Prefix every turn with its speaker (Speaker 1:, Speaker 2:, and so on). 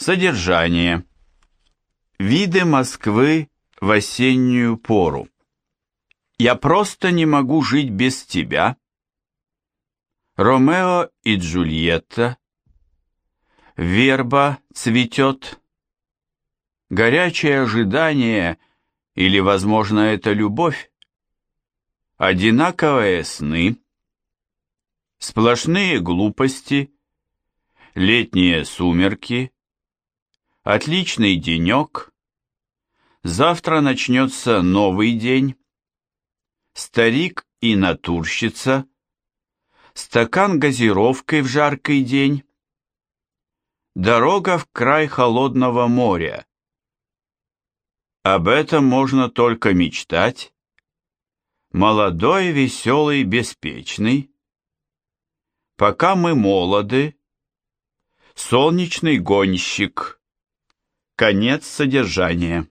Speaker 1: Содержание. Виды Москвы в осеннюю пору. Я просто не могу жить без тебя. Ромео и Джульетта. Верба цветет. Горячее ожидание, или, возможно, это любовь. Одинаковые сны. Сплошные глупости. Летние сумерки Отличный денек. Завтра начнется новый день. Старик и натурщица. Стакан газировкой в жаркий день. Дорога в край холодного моря. Об этом можно только мечтать. Молодой, веселый, беспечный. Пока мы молоды. Солнечный гонщик. Конец содержания.